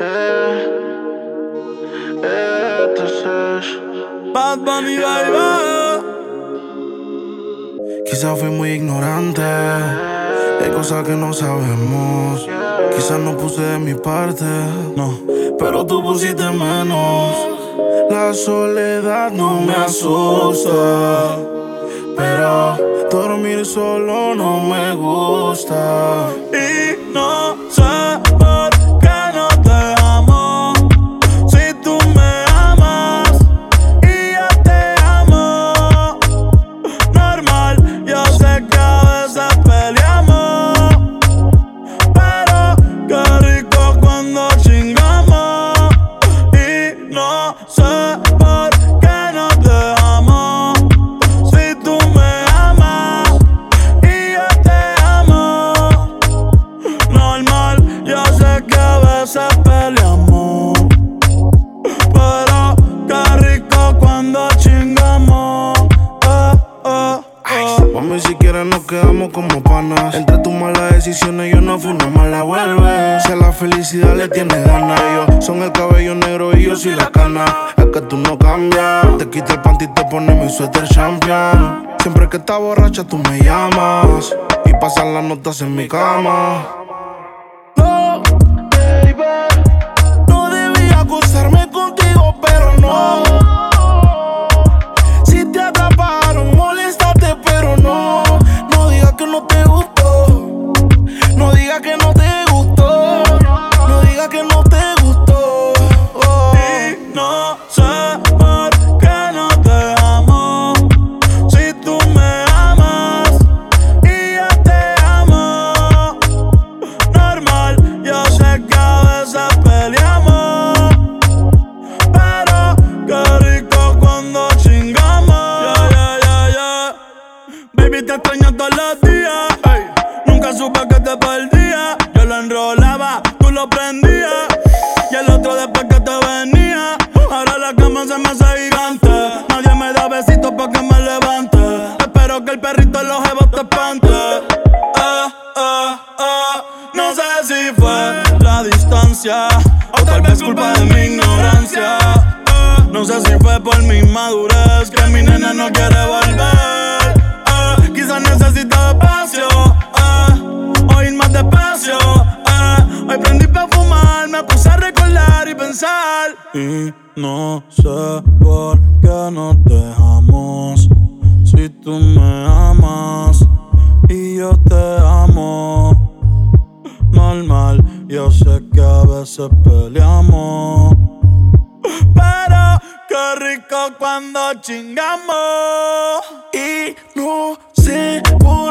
Eh, eh, entonces. Bad Bunny, baby. Quizás fui muy ignorante. Hay cosas que no sabemos. Quizás no puse de mi parte. No, pero tú pusiste menos. La soledad no me asusta. Pero dormir solo no me gusta. Y no sé veces peleamos. Pero qué rico cuando chingamos. Eh, eh, eh. Mami, si quieres nos quedamos como panas. Entre tus malas decisiones yo no fui una mala vuelve. Si a la felicidad le tienes ganas, yo son el cabello negro y yo soy la cana. Es que tú no cambias. Te quita el panty y te pones mi suéter champion. Siempre que estás borracha tú me llamas y pasan las notas en mi cama. Nunca supe que te perdía. Yo lo enrolaba, tú lo prendías. Y el otro después que te venía. Ahora la cama se me hace gigante. Nadie me da besitos pa' que me levante. Espero que el perrito en los jevos te espante. Eh, eh, eh. No sé si fue la distancia. O tal vez culpa de mi ignorancia. No sé si fue por mi madurez que mi nena no quiere volver. Y no sé por qué nos dejamos. Si tú me amas y yo te amo. Normal, yo sé que a veces peleamos. Pero qué rico cuando chingamos. Y no sé por